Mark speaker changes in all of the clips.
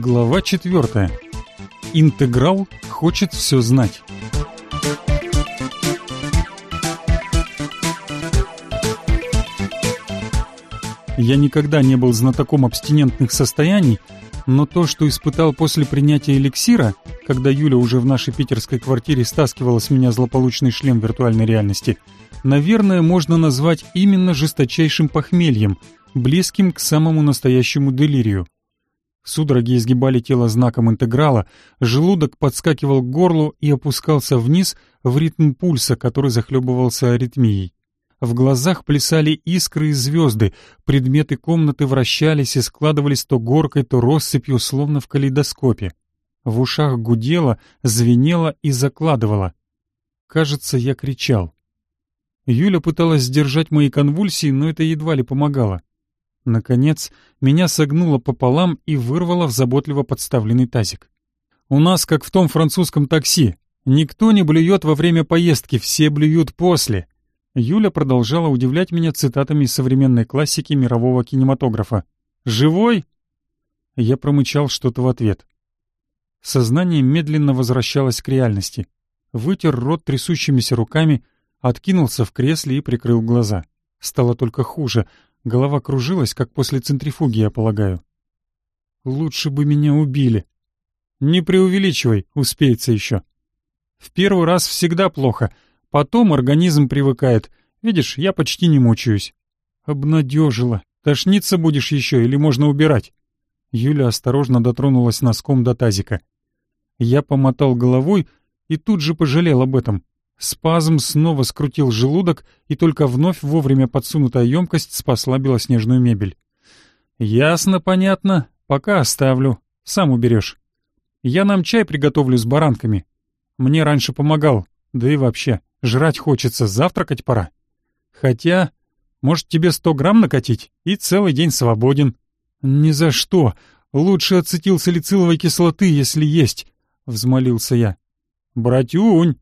Speaker 1: Глава 4. Интеграл хочет все знать. Я никогда не был знатоком абстинентных состояний, но то, что испытал после принятия эликсира, когда Юля уже в нашей питерской квартире стаскивала с меня злополучный шлем виртуальной реальности, наверное, можно назвать именно жесточайшим похмельем, близким к самому настоящему делирию. Судороги изгибали тело знаком интеграла, желудок подскакивал к горлу и опускался вниз в ритм пульса, который захлебывался аритмией. В глазах плясали искры и звезды, предметы комнаты вращались и складывались то горкой, то россыпью, словно в калейдоскопе. В ушах гудело, звенело и закладывало. Кажется, я кричал. Юля пыталась сдержать мои конвульсии, но это едва ли помогало. Наконец, меня согнуло пополам и вырвало в заботливо подставленный тазик. «У нас, как в том французском такси, никто не блюет во время поездки, все блюют после», Юля продолжала удивлять меня цитатами из современной классики мирового кинематографа. «Живой?» Я промычал что-то в ответ. Сознание медленно возвращалось к реальности. Вытер рот трясущимися руками, откинулся в кресле и прикрыл глаза. Стало только хуже. Голова кружилась, как после центрифуги, я полагаю. «Лучше бы меня убили». «Не преувеличивай, успеется еще». «В первый раз всегда плохо», Потом организм привыкает. Видишь, я почти не мучаюсь. Обнадежила. Тошниться будешь еще или можно убирать? Юля осторожно дотронулась носком до тазика. Я помотал головой и тут же пожалел об этом. Спазм снова скрутил желудок, и только вновь вовремя подсунутая емкость спасла белоснежную мебель. «Ясно, понятно. Пока оставлю. Сам уберешь. Я нам чай приготовлю с баранками. Мне раньше помогал, да и вообще. Жрать хочется, завтракать пора. Хотя, может, тебе сто грамм накатить, и целый день свободен. Ни за что. Лучше ацетилсалициловой кислоты, если есть, — взмолился я. Братюнь,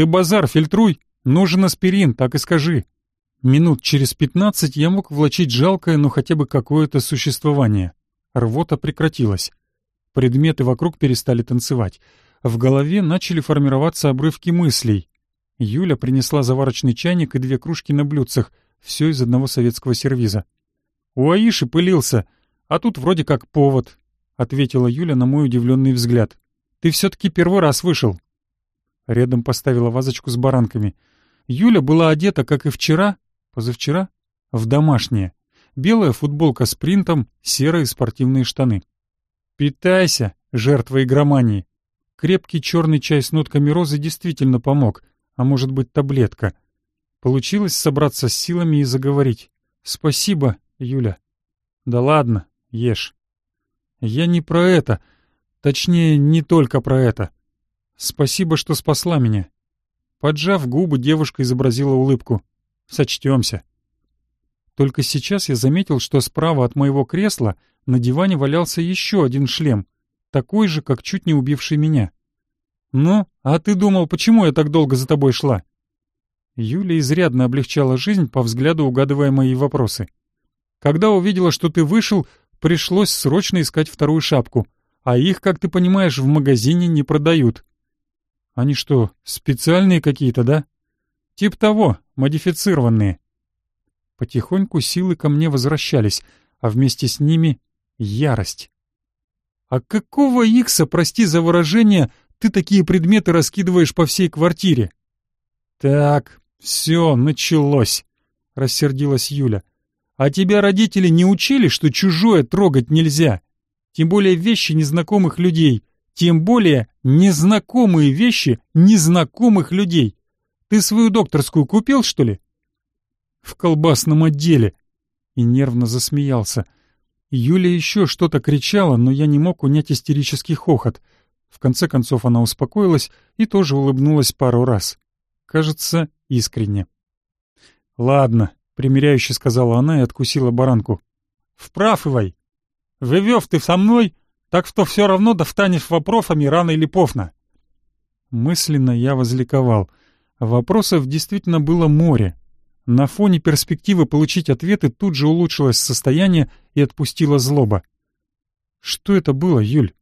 Speaker 1: ты базар фильтруй. Нужен аспирин, так и скажи. Минут через пятнадцать я мог влачить жалкое, но хотя бы какое-то существование. Рвота прекратилась. Предметы вокруг перестали танцевать. В голове начали формироваться обрывки мыслей. Юля принесла заварочный чайник и две кружки на блюдцах, все из одного советского сервиза. «У Аиши пылился, а тут вроде как повод», — ответила Юля на мой удивленный взгляд. «Ты все-таки первый раз вышел». Рядом поставила вазочку с баранками. Юля была одета, как и вчера, позавчера, в домашнее. Белая футболка с принтом, серые спортивные штаны. «Питайся, жертва игромании!» Крепкий черный чай с нотками розы действительно помог, а может быть таблетка. Получилось собраться с силами и заговорить. «Спасибо, Юля». «Да ладно, ешь». «Я не про это. Точнее, не только про это. Спасибо, что спасла меня». Поджав губы, девушка изобразила улыбку. «Сочтемся». Только сейчас я заметил, что справа от моего кресла на диване валялся еще один шлем, такой же, как чуть не убивший меня. «Ну, а ты думал, почему я так долго за тобой шла?» Юля изрядно облегчала жизнь, по взгляду угадывая мои вопросы. «Когда увидела, что ты вышел, пришлось срочно искать вторую шапку, а их, как ты понимаешь, в магазине не продают». «Они что, специальные какие-то, да?» «Тип того, модифицированные». Потихоньку силы ко мне возвращались, а вместе с ними — ярость. «А какого икса, прости за выражение, ты такие предметы раскидываешь по всей квартире?» «Так, все, началось», — рассердилась Юля. «А тебя родители не учили, что чужое трогать нельзя? Тем более вещи незнакомых людей. Тем более незнакомые вещи незнакомых людей. Ты свою докторскую купил, что ли?» «В колбасном отделе», — и нервно засмеялся. Юля еще что-то кричала, но я не мог унять истерический хохот — в конце концов она успокоилась и тоже улыбнулась пару раз. Кажется, искренне. «Ладно», — примиряюще сказала она и откусила баранку. «Вправ, Ивай. Живёв ты со мной, так что все равно достанешь вопросами рано или поздно». Мысленно я возликовал. Вопросов действительно было море. На фоне перспективы получить ответы тут же улучшилось состояние и отпустила злоба. «Что это было, Юль?»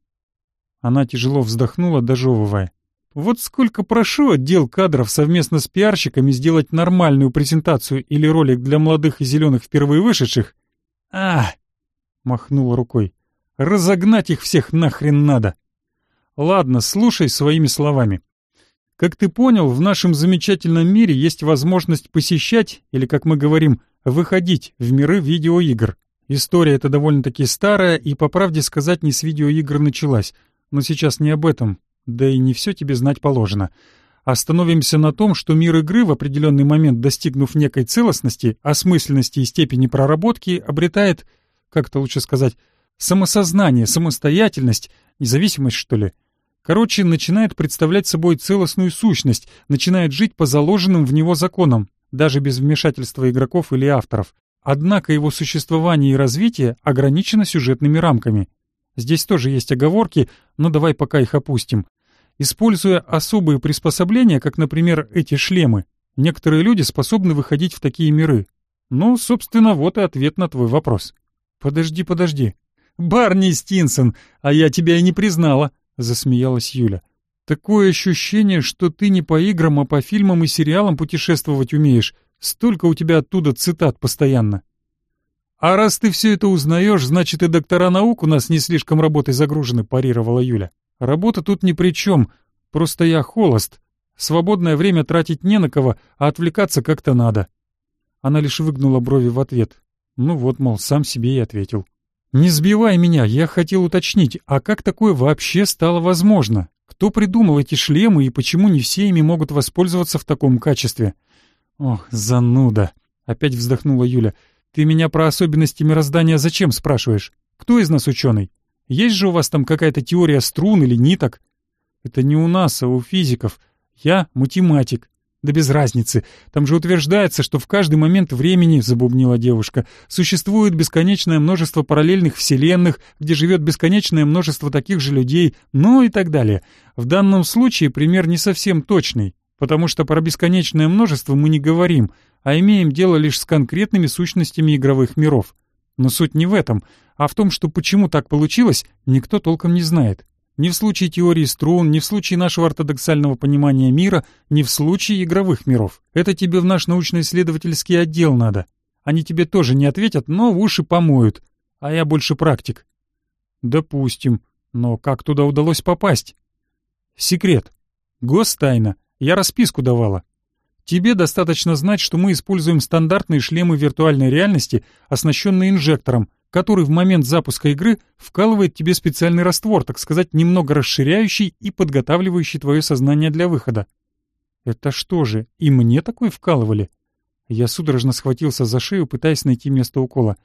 Speaker 1: Она тяжело вздохнула, дожевывая. Вот сколько прошу отдел кадров совместно с пиарщиками сделать нормальную презентацию или ролик для молодых и зеленых впервые вышедших. А, махнула рукой. Разогнать их всех нахрен надо. Ладно, слушай своими словами. Как ты понял, в нашем замечательном мире есть возможность посещать, или, как мы говорим, выходить в миры видеоигр. История эта довольно-таки старая, и, по правде сказать, не с видеоигр началась. Но сейчас не об этом, да и не все тебе знать положено. Остановимся на том, что мир игры в определенный момент, достигнув некой целостности, осмысленности и степени проработки, обретает, как-то лучше сказать, самосознание, самостоятельность, независимость, что ли. Короче, начинает представлять собой целостную сущность, начинает жить по заложенным в него законам, даже без вмешательства игроков или авторов. Однако его существование и развитие ограничено сюжетными рамками. Здесь тоже есть оговорки, но давай пока их опустим. Используя особые приспособления, как, например, эти шлемы, некоторые люди способны выходить в такие миры. Ну, собственно, вот и ответ на твой вопрос. Подожди, подожди. Барни Стинсон, а я тебя и не признала, засмеялась Юля. Такое ощущение, что ты не по играм, а по фильмам и сериалам путешествовать умеешь. Столько у тебя оттуда цитат постоянно. А раз ты все это узнаешь, значит и доктора наук у нас не слишком работой загружены, парировала Юля. Работа тут ни при чем, просто я холост. Свободное время тратить не на кого, а отвлекаться как-то надо. Она лишь выгнула брови в ответ. Ну вот, мол, сам себе и ответил. «Не сбивай меня, я хотел уточнить, а как такое вообще стало возможно? Кто придумал эти шлемы и почему не все ими могут воспользоваться в таком качестве?» «Ох, зануда!» — опять вздохнула Юля. «Ты меня про особенности мироздания зачем спрашиваешь? Кто из нас ученый? Есть же у вас там какая-то теория струн или ниток?» «Это не у нас, а у физиков. Я математик. Да без разницы. Там же утверждается, что в каждый момент времени, забубнила девушка, существует бесконечное множество параллельных вселенных, где живет бесконечное множество таких же людей, ну и так далее. В данном случае пример не совсем точный, потому что про бесконечное множество мы не говорим, а имеем дело лишь с конкретными сущностями игровых миров. Но суть не в этом, а в том, что почему так получилось, никто толком не знает. Ни в случае теории струн, ни в случае нашего ортодоксального понимания мира, ни в случае игровых миров. Это тебе в наш научно-исследовательский отдел надо. Они тебе тоже не ответят, но в уши помоют. А я больше практик. Допустим. Но как туда удалось попасть? Секрет. Гостайна. Я расписку давала. Тебе достаточно знать, что мы используем стандартные шлемы виртуальной реальности, оснащенные инжектором, который в момент запуска игры вкалывает тебе специальный раствор, так сказать, немного расширяющий и подготавливающий твое сознание для выхода. Это что же, и мне такой вкалывали? Я судорожно схватился за шею, пытаясь найти место укола.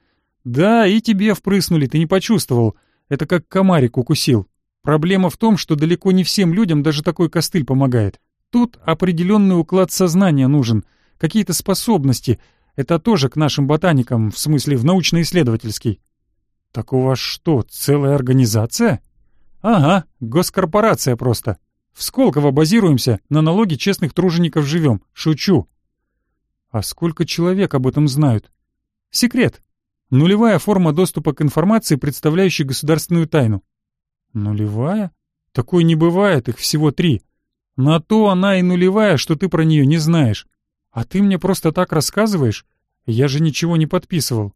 Speaker 1: Да, и тебе впрыснули, ты не почувствовал. Это как комарик укусил. Проблема в том, что далеко не всем людям даже такой костыль помогает. Тут определенный уклад сознания нужен, какие-то способности, это тоже к нашим ботаникам, в смысле в научно-исследовательский. Так у вас что, целая организация? Ага, госкорпорация просто. В Сколково базируемся, на налоги честных тружеников живем. Шучу. А сколько человек об этом знают? Секрет. Нулевая форма доступа к информации, представляющей государственную тайну. Нулевая? Такой не бывает, их всего три. На то она и нулевая, что ты про нее не знаешь. А ты мне просто так рассказываешь? Я же ничего не подписывал.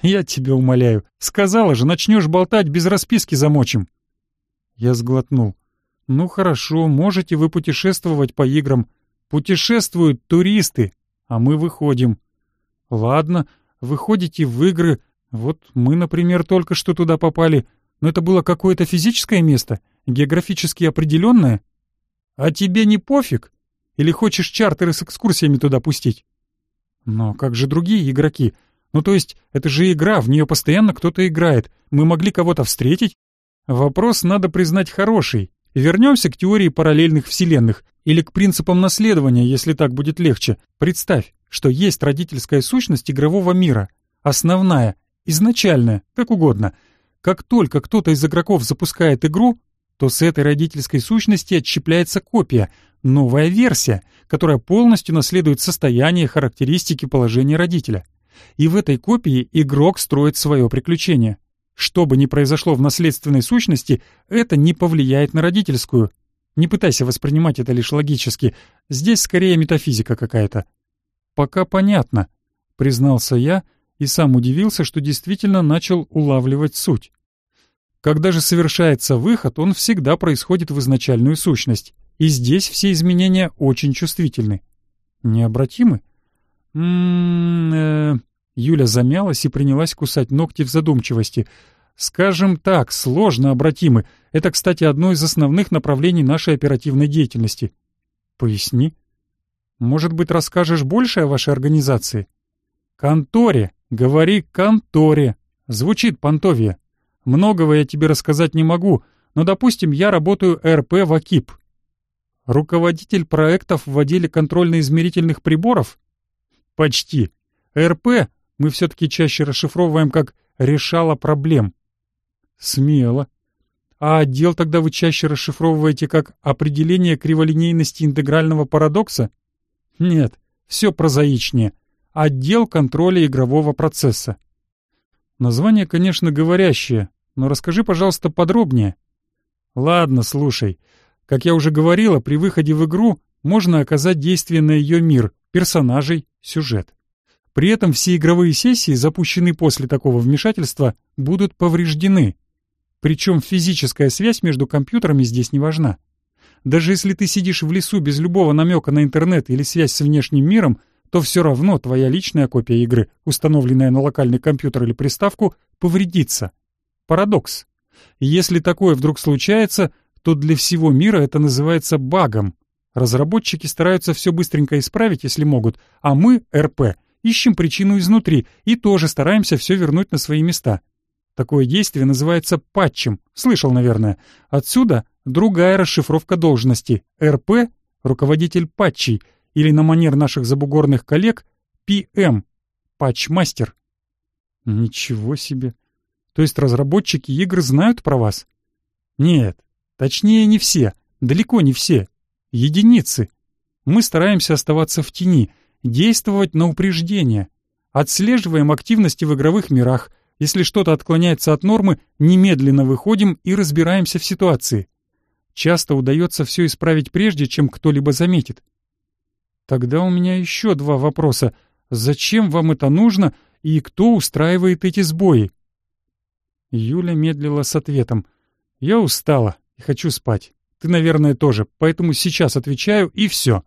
Speaker 1: Я тебя умоляю. Сказала же, начнешь болтать, без расписки замочим. Я сглотнул. Ну хорошо, можете вы путешествовать по играм. Путешествуют туристы, а мы выходим. Ладно, выходите в игры. Вот мы, например, только что туда попали. Но это было какое-то физическое место, географически определенное. А тебе не пофиг? Или хочешь чартеры с экскурсиями туда пустить? Но как же другие игроки? Ну то есть, это же игра, в нее постоянно кто-то играет. Мы могли кого-то встретить? Вопрос, надо признать, хороший. Вернемся к теории параллельных вселенных, или к принципам наследования, если так будет легче. Представь, что есть родительская сущность игрового мира. Основная, изначальная, как угодно. Как только кто-то из игроков запускает игру, то с этой родительской сущности отщепляется копия, новая версия, которая полностью наследует состояние, характеристики, положения родителя. И в этой копии игрок строит свое приключение. Что бы ни произошло в наследственной сущности, это не повлияет на родительскую. Не пытайся воспринимать это лишь логически. Здесь скорее метафизика какая-то. Пока понятно, признался я и сам удивился, что действительно начал улавливать суть. Когда же совершается выход, он всегда происходит в изначальную сущность, и здесь все изменения очень чувствительны. Необратимы? М -м -э Юля замялась и принялась кусать ногти в задумчивости. Скажем так, сложно обратимы. Это, кстати, одно из основных направлений нашей оперативной деятельности. Поясни. Может быть, расскажешь больше о вашей организации? Конторе. Говори конторе. Звучит понтовье. Многого я тебе рассказать не могу, но, допустим, я работаю РП в АКИП. Руководитель проектов в отделе контрольно-измерительных приборов? Почти. РП мы все-таки чаще расшифровываем как «решала проблем». Смело. А отдел тогда вы чаще расшифровываете как «определение криволинейности интегрального парадокса»? Нет, все прозаичнее. Отдел контроля игрового процесса. Название, конечно, говорящее, но расскажи, пожалуйста, подробнее. Ладно, слушай. Как я уже говорила, при выходе в игру можно оказать действие на ее мир, персонажей, сюжет. При этом все игровые сессии, запущенные после такого вмешательства, будут повреждены. Причем физическая связь между компьютерами здесь не важна. Даже если ты сидишь в лесу без любого намека на интернет или связь с внешним миром, то все равно твоя личная копия игры, установленная на локальный компьютер или приставку, повредится. Парадокс. Если такое вдруг случается, то для всего мира это называется багом. Разработчики стараются все быстренько исправить, если могут, а мы, РП, ищем причину изнутри и тоже стараемся все вернуть на свои места. Такое действие называется патчем, слышал, наверное. Отсюда другая расшифровка должности. РП — руководитель патчей — или на манер наших забугорных коллег PM, патчмастер. Ничего себе. То есть разработчики игр знают про вас? Нет, точнее не все, далеко не все. Единицы. Мы стараемся оставаться в тени, действовать на упреждение. Отслеживаем активности в игровых мирах. Если что-то отклоняется от нормы, немедленно выходим и разбираемся в ситуации. Часто удается все исправить прежде, чем кто-либо заметит. Тогда у меня еще два вопроса. Зачем вам это нужно и кто устраивает эти сбои? Юля медлила с ответом. Я устала и хочу спать. Ты, наверное, тоже, поэтому сейчас отвечаю и все.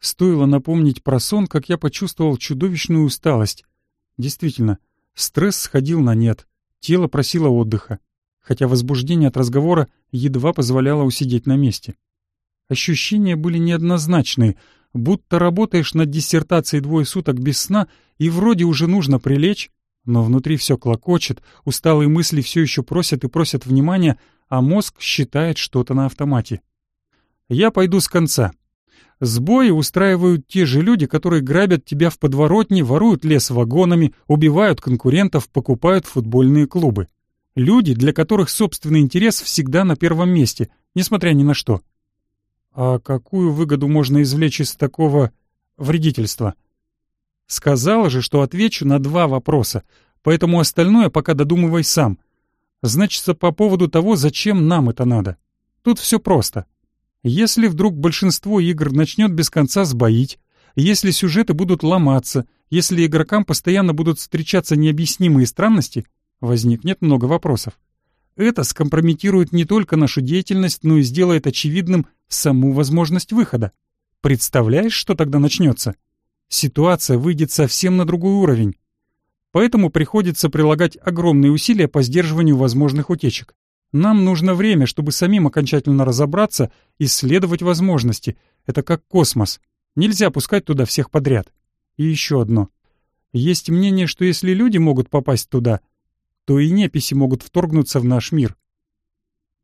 Speaker 1: Стоило напомнить про сон, как я почувствовал чудовищную усталость. Действительно, стресс сходил на нет, тело просило отдыха, хотя возбуждение от разговора едва позволяло усидеть на месте. Ощущения были неоднозначные, будто работаешь над диссертацией двое суток без сна, и вроде уже нужно прилечь, но внутри все клокочет, усталые мысли все еще просят и просят внимания, а мозг считает что-то на автомате. Я пойду с конца. Сбои устраивают те же люди, которые грабят тебя в подворотне, воруют лес вагонами, убивают конкурентов, покупают футбольные клубы. Люди, для которых собственный интерес всегда на первом месте, несмотря ни на что. А какую выгоду можно извлечь из такого вредительства? Сказала же, что отвечу на два вопроса, поэтому остальное пока додумывай сам. Значится, по поводу того, зачем нам это надо. Тут все просто. Если вдруг большинство игр начнет без конца сбоить, если сюжеты будут ломаться, если игрокам постоянно будут встречаться необъяснимые странности, возникнет много вопросов. Это скомпрометирует не только нашу деятельность, но и сделает очевидным саму возможность выхода. Представляешь, что тогда начнется? Ситуация выйдет совсем на другой уровень. Поэтому приходится прилагать огромные усилия по сдерживанию возможных утечек. Нам нужно время, чтобы самим окончательно разобраться, исследовать возможности. Это как космос. Нельзя пускать туда всех подряд. И еще одно. Есть мнение, что если люди могут попасть туда — то и неписи могут вторгнуться в наш мир.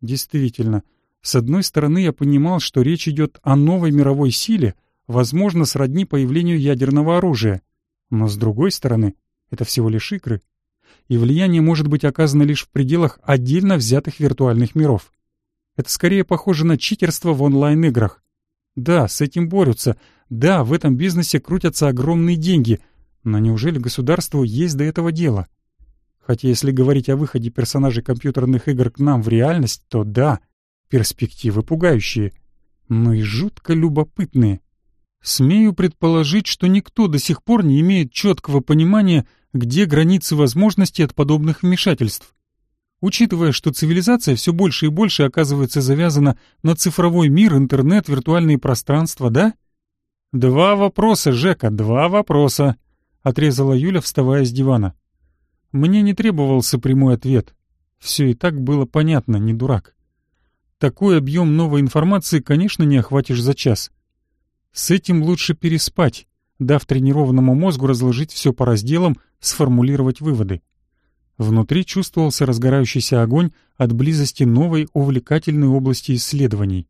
Speaker 1: Действительно, с одной стороны я понимал, что речь идет о новой мировой силе, возможно, сродни появлению ядерного оружия, но с другой стороны, это всего лишь игры, и влияние может быть оказано лишь в пределах отдельно взятых виртуальных миров. Это скорее похоже на читерство в онлайн-играх. Да, с этим борются, да, в этом бизнесе крутятся огромные деньги, но неужели государству есть до этого дело? Хотя если говорить о выходе персонажей компьютерных игр к нам в реальность, то да, перспективы пугающие, но и жутко любопытные. Смею предположить, что никто до сих пор не имеет четкого понимания, где границы возможностей от подобных вмешательств. Учитывая, что цивилизация все больше и больше оказывается завязана на цифровой мир, интернет, виртуальные пространства, да? Два вопроса, Жека, два вопроса, отрезала Юля, вставая с дивана. Мне не требовался прямой ответ. Все и так было понятно, не дурак. Такой объем новой информации, конечно, не охватишь за час. С этим лучше переспать, дав тренированному мозгу разложить все по разделам, сформулировать выводы. Внутри чувствовался разгорающийся огонь от близости новой увлекательной области исследований.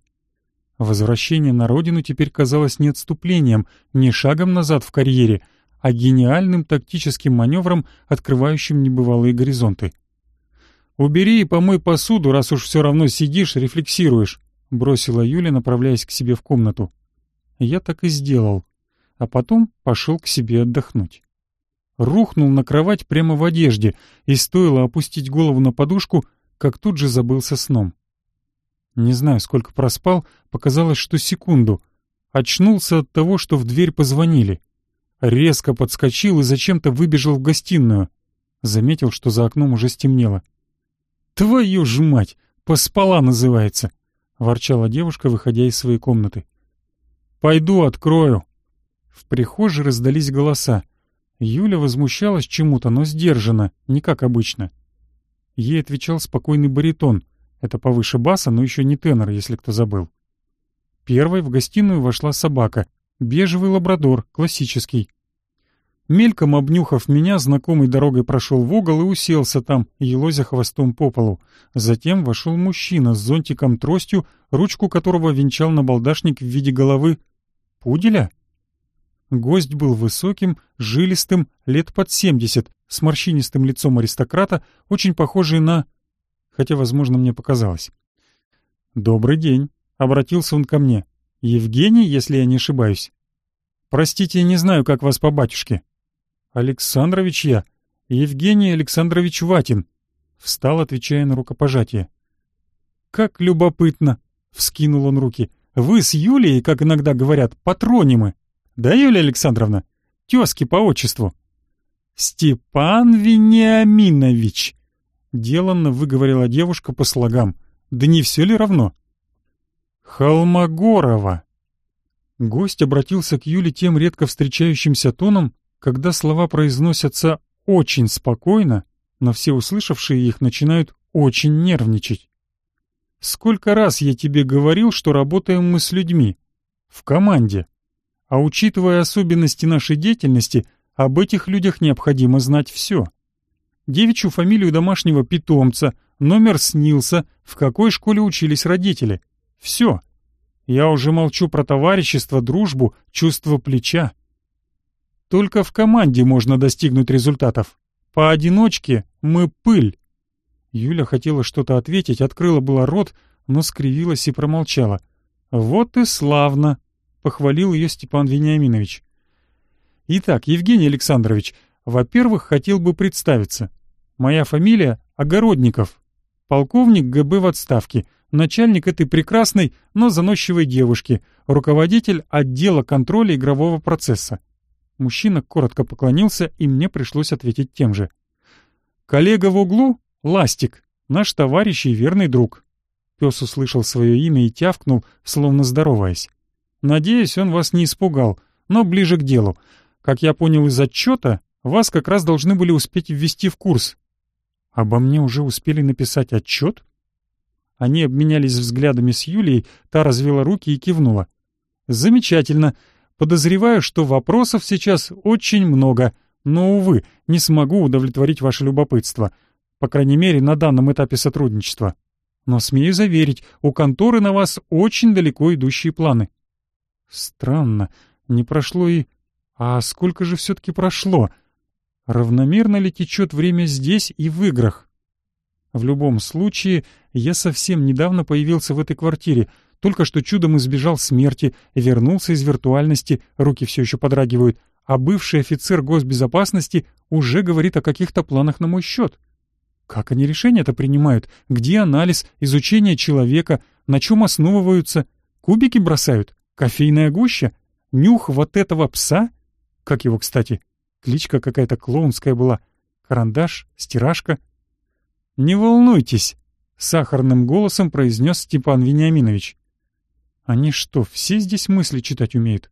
Speaker 1: Возвращение на родину теперь казалось не отступлением, не шагом назад в карьере, а гениальным тактическим маневром, открывающим небывалые горизонты. «Убери и помой посуду, раз уж все равно сидишь, рефлексируешь», — бросила Юля, направляясь к себе в комнату. Я так и сделал, а потом пошел к себе отдохнуть рухнул на кровать прямо в одежде, и стоило опустить голову на подушку, как тут же забылся сном. Не знаю, сколько проспал, показалось, что секунду. Очнулся от того, что в дверь позвонили. Резко подскочил и зачем-то выбежал в гостиную. Заметил, что за окном уже стемнело. «Твою ж мать! Поспала называется!» — ворчала девушка, выходя из своей комнаты. «Пойду открою». В прихожей раздались голоса. Юля возмущалась чему-то, но сдержанно, не как обычно. Ей отвечал спокойный баритон. Это повыше баса, но еще не тенор, если кто забыл. Первой в гостиную вошла собака. Бежевый лабрадор, классический. Мельком обнюхав меня, знакомой дорогой прошел в угол и уселся там, елозя хвостом по полу. Затем вошел мужчина с зонтиком-тростью, ручку которого венчал набалдашник в виде головы пуделя. Гость был высоким, жилистым, лет под семьдесят, с морщинистым лицом аристократа, очень похожий на... Хотя, возможно, мне показалось. «Добрый день», — обратился он ко мне. «Евгений, если я не ошибаюсь?» «Простите, не знаю, как вас по батюшке». «Александрович я. Евгений Александрович Ватин», — встал, отвечая на рукопожатие. «Как любопытно!» — вскинул он руки. «Вы с Юлией, как иногда говорят, патронимы». Да, Юлия Александровна? Тезки по отчеству. Степан Вениаминович. Деланно выговорила девушка по слогам. Да не все ли равно? Холмогорова. Гость обратился к Юле тем редко встречающимся тоном, когда слова произносятся очень спокойно, но все услышавшие их начинают очень нервничать. «Сколько раз я тебе говорил, что работаем мы с людьми? В команде. А учитывая особенности нашей деятельности, об этих людях необходимо знать все. Девичью фамилию домашнего питомца, номер снился, в какой школе учились родители. Все. Я уже молчу про товарищество, дружбу, чувство плеча. Только в команде можно достигнуть результатов. Поодиночке мы пыль. Юля хотела что-то ответить, открыла было рот, но скривилась и промолчала. Вот и славно. — похвалил ее Степан Вениаминович. «Итак, Евгений Александрович, во-первых, хотел бы представиться. Моя фамилия — Огородников. Полковник ГБ в отставке, начальник этой прекрасной, но заносчивой девушки, руководитель отдела контроля игрового процесса». Мужчина коротко поклонился, и мне пришлось ответить тем же. «Коллега в углу — Ластик, наш товарищ и верный друг». Пес услышал свое имя и тявкнул, словно здороваясь. Надеюсь, он вас не испугал, но ближе к делу. Как я понял из отчета, вас как раз должны были успеть ввести в курс. Обо мне уже успели написать отчет? Они обменялись взглядами с Юлией, та развела руки и кивнула. Замечательно. Подозреваю, что вопросов сейчас очень много, но, увы, не смогу удовлетворить ваше любопытство. По крайней мере, на данном этапе сотрудничества. Но смею заверить, у конторы на вас очень далеко идущие планы. Странно, не прошло и... А сколько же все-таки прошло? Равномерно ли течет время здесь и в играх? В любом случае, я совсем недавно появился в этой квартире, только что чудом избежал смерти, вернулся из виртуальности, руки все еще подрагивают, а бывший офицер госбезопасности уже говорит о каких-то планах на мой счет. Как они решения это принимают? Где анализ, изучение человека, на чем основываются? Кубики бросают? Кофейная гуща? Нюх вот этого пса? Как его, кстати? Кличка какая-то клоунская была. Карандаш, стиражка. «Не волнуйтесь», — сахарным голосом произнес Степан Вениаминович. «Они что, все здесь мысли читать умеют?»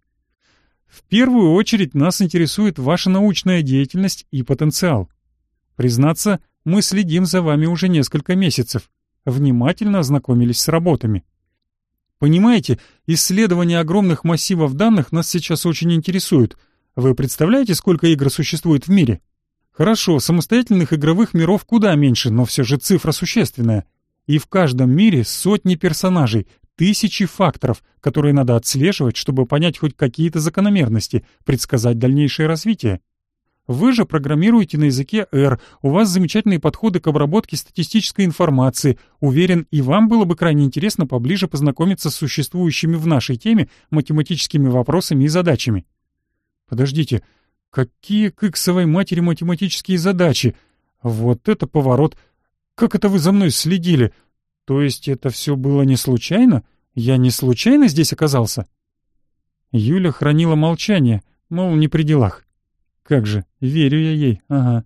Speaker 1: «В первую очередь нас интересует ваша научная деятельность и потенциал. Признаться, мы следим за вами уже несколько месяцев, внимательно ознакомились с работами. Понимаете, исследование огромных массивов данных нас сейчас очень интересует. Вы представляете, сколько игр существует в мире? Хорошо, самостоятельных игровых миров куда меньше, но все же цифра существенная. И в каждом мире сотни персонажей, тысячи факторов, которые надо отслеживать, чтобы понять хоть какие-то закономерности, предсказать дальнейшее развитие. Вы же программируете на языке R, у вас замечательные подходы к обработке статистической информации. Уверен, и вам было бы крайне интересно поближе познакомиться с существующими в нашей теме математическими вопросами и задачами. Подождите, какие к иксовой матери математические задачи? Вот это поворот! Как это вы за мной следили? То есть это все было не случайно? Я не случайно здесь оказался? Юля хранила молчание, мол, не при делах. Как же, верю я ей, ага.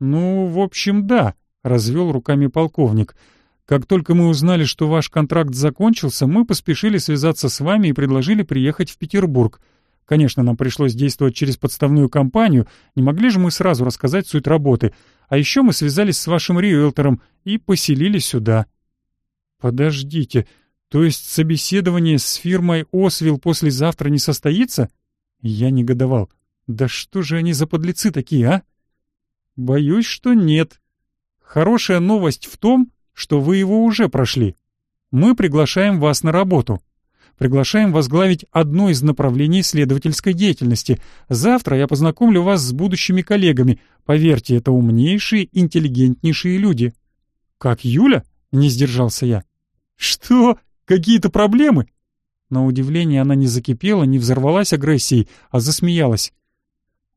Speaker 1: Ну, в общем, да, развел руками полковник. Как только мы узнали, что ваш контракт закончился, мы поспешили связаться с вами и предложили приехать в Петербург. Конечно, нам пришлось действовать через подставную компанию, не могли же мы сразу рассказать суть работы. А еще мы связались с вашим риэлтором и поселили сюда. Подождите, то есть собеседование с фирмой «Освилл» послезавтра не состоится? Я негодовал. Да что же они за подлецы такие, а? Боюсь, что нет. Хорошая новость в том, что вы его уже прошли. Мы приглашаем вас на работу. Приглашаем возглавить одно из направлений исследовательской деятельности. Завтра я познакомлю вас с будущими коллегами. Поверьте, это умнейшие, интеллигентнейшие люди. Как Юля? Не сдержался я. Что? Какие-то проблемы? На удивление она не закипела, не взорвалась агрессией, а засмеялась.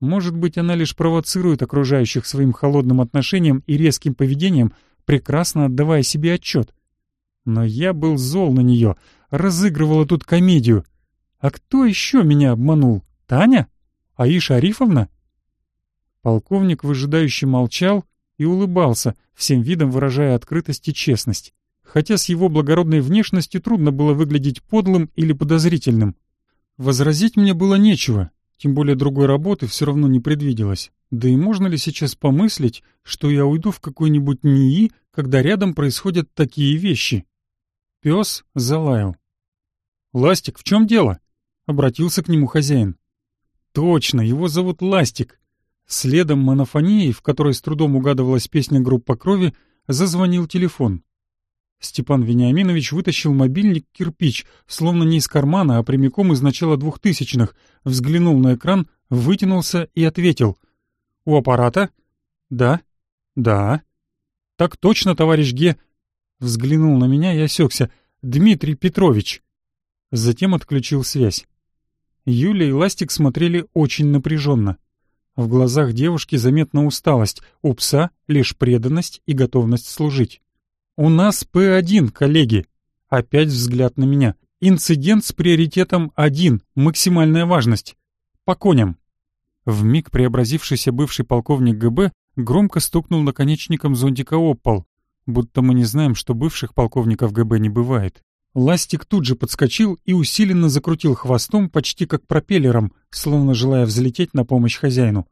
Speaker 1: Может быть, она лишь провоцирует окружающих своим холодным отношением и резким поведением, прекрасно отдавая себе отчет. Но я был зол на нее, разыгрывала тут комедию. А кто еще меня обманул? Таня? Аиша Арифовна? Полковник выжидающе молчал и улыбался, всем видом выражая открытость и честность. Хотя с его благородной внешностью трудно было выглядеть подлым или подозрительным. Возразить мне было нечего, тем более другой работы все равно не предвиделось. Да и можно ли сейчас помыслить, что я уйду в какой-нибудь НИИ, когда рядом происходят такие вещи? Пес залаял. «Ластик, в чем дело?» — обратился к нему хозяин. «Точно, его зовут Ластик». Следом монофонии, в которой с трудом угадывалась песня группа крови, зазвонил телефон. Степан Вениаминович вытащил мобильник кирпич, словно не из кармана, а прямиком из начала двухтысячных, взглянул на экран, вытянулся и ответил. «У аппарата?» «Да». «Да». «Так точно, товарищ Ге...» Взглянул на меня и осекся. «Дмитрий Петрович». Затем отключил связь. Юля и Ластик смотрели очень напряженно. В глазах девушки заметна усталость, у пса лишь преданность и готовность служить. «У нас П1, коллеги!» Опять взгляд на меня. «Инцидент с приоритетом 1, максимальная важность. По коням!» Вмиг преобразившийся бывший полковник ГБ громко стукнул наконечником зонтика об пол, будто мы не знаем, что бывших полковников ГБ не бывает. Ластик тут же подскочил и усиленно закрутил хвостом почти как пропеллером, словно желая взлететь на помощь хозяину.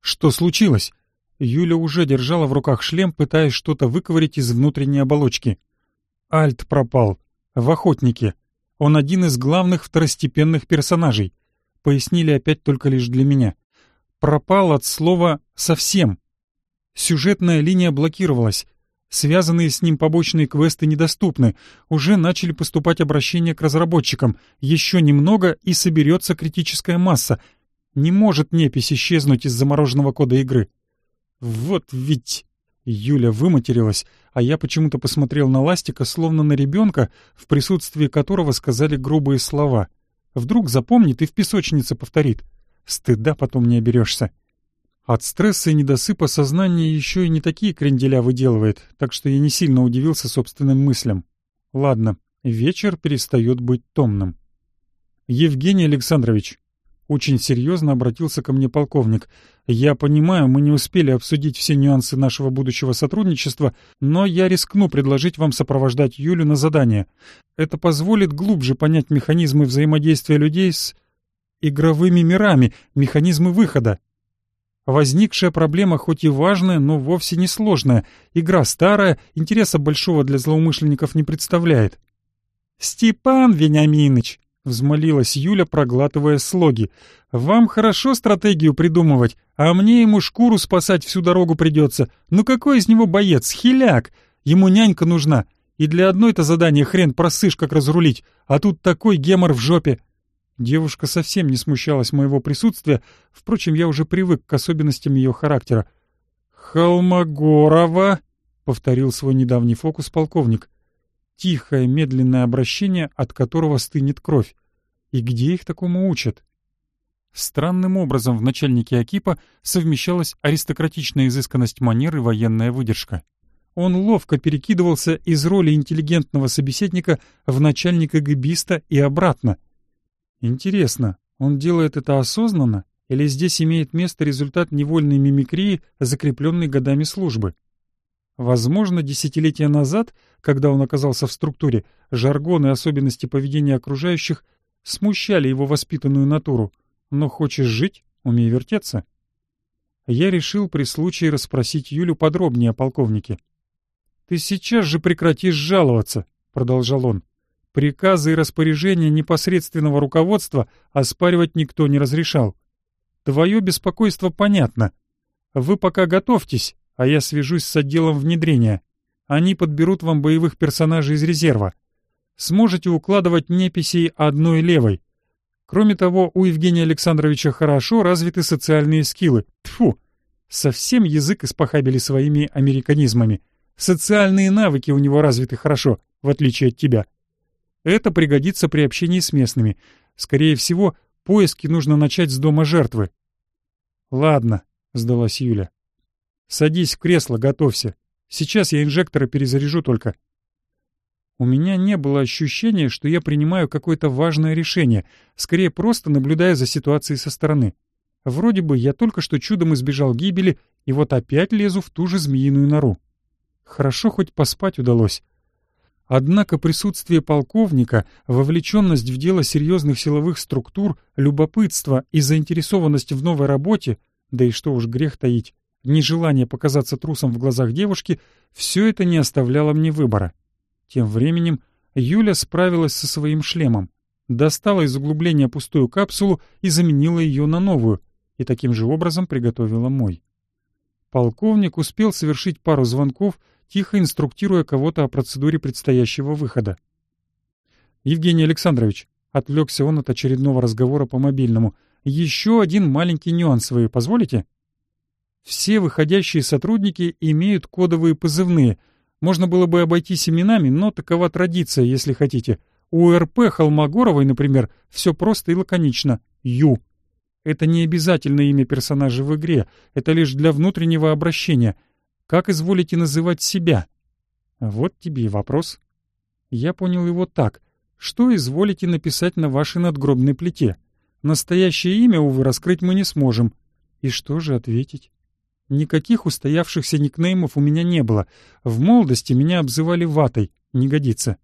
Speaker 1: «Что случилось?» Юля уже держала в руках шлем, пытаясь что-то выковырять из внутренней оболочки. Альт пропал. В «Охотнике». Он один из главных второстепенных персонажей. Пояснили опять только лишь для меня. Пропал от слова «совсем». Сюжетная линия блокировалась. Связанные с ним побочные квесты недоступны. Уже начали поступать обращения к разработчикам. Еще немного, и соберется критическая масса. Не может непись исчезнуть из замороженного кода игры. «Вот ведь...» Юля выматерилась, а я почему-то посмотрел на Ластика, словно на ребенка, в присутствии которого сказали грубые слова. Вдруг запомнит и в песочнице повторит. стыда потом не оберешься. От стресса и недосыпа сознание еще и не такие кренделя выделывает, так что я не сильно удивился собственным мыслям. Ладно, вечер перестает быть томным. Евгений Александрович, очень серьезно обратился ко мне полковник. «Я понимаю, мы не успели обсудить все нюансы нашего будущего сотрудничества, но я рискну предложить вам сопровождать Юлю на задание. Это позволит глубже понять механизмы взаимодействия людей с игровыми мирами, механизмы выхода. Возникшая проблема хоть и важная, но вовсе не сложная. Игра старая, интереса большого для злоумышленников не представляет». «Степан Вениаминович!» — взмолилась Юля, проглатывая слоги. «Вам хорошо стратегию придумывать, а мне ему шкуру спасать всю дорогу придется. Ну какой из него боец? Хиляк! Ему нянька нужна. И для одной-то задания хрен просышь, как разрулить, а тут такой гемор в жопе». Девушка совсем не смущалась моего присутствия, впрочем, я уже привык к особенностям ее характера. «Холмогорова!» — повторил свой недавний фокус полковник тихое, медленное обращение, от которого стынет кровь. И где их такому учат? Странным образом в начальнике Акипа совмещалась аристократичная изысканность манер и военная выдержка. Он ловко перекидывался из роли интеллигентного собеседника в начальника гибиста и обратно. Интересно, он делает это осознанно или здесь имеет место результат невольной мимикрии, закрепленной годами службы? Возможно, десятилетия назад, когда он оказался в структуре, жаргон и особенности поведения окружающих смущали его воспитанную натуру. Но хочешь жить — умей вертеться. Я решил при случае расспросить Юлю подробнее о полковнике. «Ты сейчас же прекратишь жаловаться», — продолжал он. «Приказы и распоряжения непосредственного руководства оспаривать никто не разрешал. Твое беспокойство понятно. Вы пока готовьтесь, а я свяжусь с отделом внедрения. Они подберут вам боевых персонажей из резерва. Сможете укладывать неписей одной левой. Кроме того, у Евгения Александровича хорошо развиты социальные скиллы. Тфу, совсем язык испохабили своими американизмами. Социальные навыки у него развиты хорошо, в отличие от тебя. Это пригодится при общении с местными. Скорее всего, поиски нужно начать с дома жертвы. Ладно, сдалась Юля. Садись в кресло, готовься. Сейчас я инжекторы перезаряжу только. У меня не было ощущения, что я принимаю какое-то важное решение, скорее просто наблюдая за ситуацией со стороны. Вроде бы я только что чудом избежал гибели, и вот опять лезу в ту же змеиную нору. Хорошо хоть поспать удалось. Однако присутствие полковника, вовлеченность в дело серьезных силовых структур, любопытство и заинтересованность в новой работе, да и что уж грех таить, нежелание показаться трусом в глазах девушки, все это не оставляло мне выбора. Тем временем Юля справилась со своим шлемом, достала из углубления пустую капсулу и заменила ее на новую, и таким же образом приготовила мой. Полковник успел совершить пару звонков, тихо инструктируя кого-то о процедуре предстоящего выхода. «Евгений Александрович», — отвлекся он от очередного разговора по мобильному, — «еще один маленький нюанс вы позволите?» Все выходящие сотрудники имеют кодовые позывные. Можно было бы обойтись именами, но такова традиция, если хотите. У РП Холмогоровой, например, все просто и лаконично. Ю. Это не обязательно имя персонажа в игре, это лишь для внутреннего обращения. Как изволите называть себя? Вот тебе и вопрос. Я понял его так. Что изволите написать на вашей надгробной плите? Настоящее имя, увы, раскрыть мы не сможем. И что же ответить? Никаких устоявшихся никнеймов у меня не было. В молодости меня обзывали ватой. Не годится.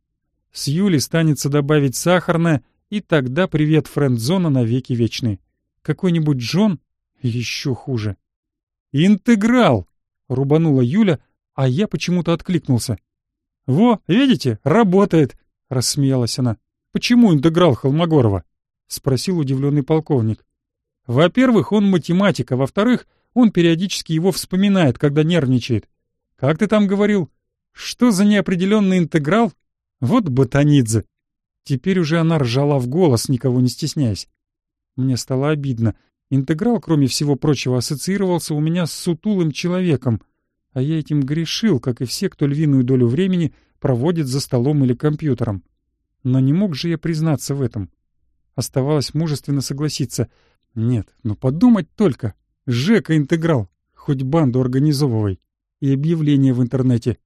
Speaker 1: С Юли станется добавить сахарное, и тогда привет френд-зона навеки вечный. Какой-нибудь Джон? Еще хуже. «Интеграл!» — рубанула Юля, а я почему-то откликнулся. «Во, видите, работает!» — рассмеялась она. «Почему интеграл Холмогорова?» — спросил удивленный полковник. «Во-первых, он математик, а во-вторых, он периодически его вспоминает, когда нервничает. Как ты там говорил? Что за неопределенный интеграл? Вот ботанидзе. Теперь уже она ржала в голос, никого не стесняясь. Мне стало обидно. Интеграл, кроме всего прочего, ассоциировался у меня с сутулым человеком, а я этим грешил, как и все, кто львиную долю времени проводит за столом или компьютером. Но не мог же я признаться в этом. Оставалось мужественно согласиться. Нет, ну подумать только. Жека интеграл, хоть банду организовывай. И объявление в интернете.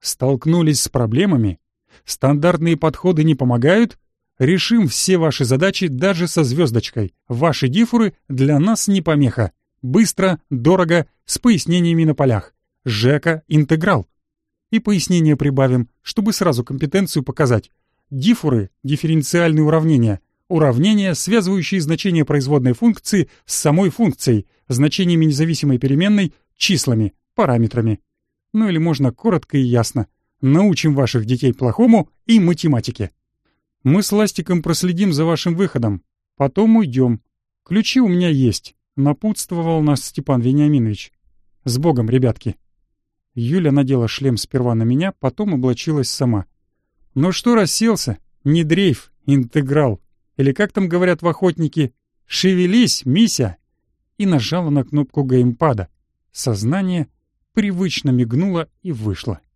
Speaker 1: Столкнулись с проблемами? Стандартные подходы не помогают? Решим все ваши задачи даже со звездочкой. Ваши дифуры для нас не помеха. Быстро, дорого, с пояснениями на полях. Жека интеграл. И пояснение прибавим, чтобы сразу компетенцию показать. Дифуры — дифференциальные уравнения. Уравнения, связывающие значение производной функции с самой функцией, значениями независимой переменной, числами, параметрами. Ну или можно коротко и ясно. Научим ваших детей плохому и математике. Мы с Ластиком проследим за вашим выходом. Потом уйдем. Ключи у меня есть. Напутствовал нас Степан Вениаминович. С Богом, ребятки. Юля надела шлем сперва на меня, потом облачилась сама. «Ну что расселся? Не дрейф, интеграл. Или как там говорят в охотнике? Шевелись, Мися!» И нажала на кнопку геймпада. Сознание привычно мигнуло и вышло.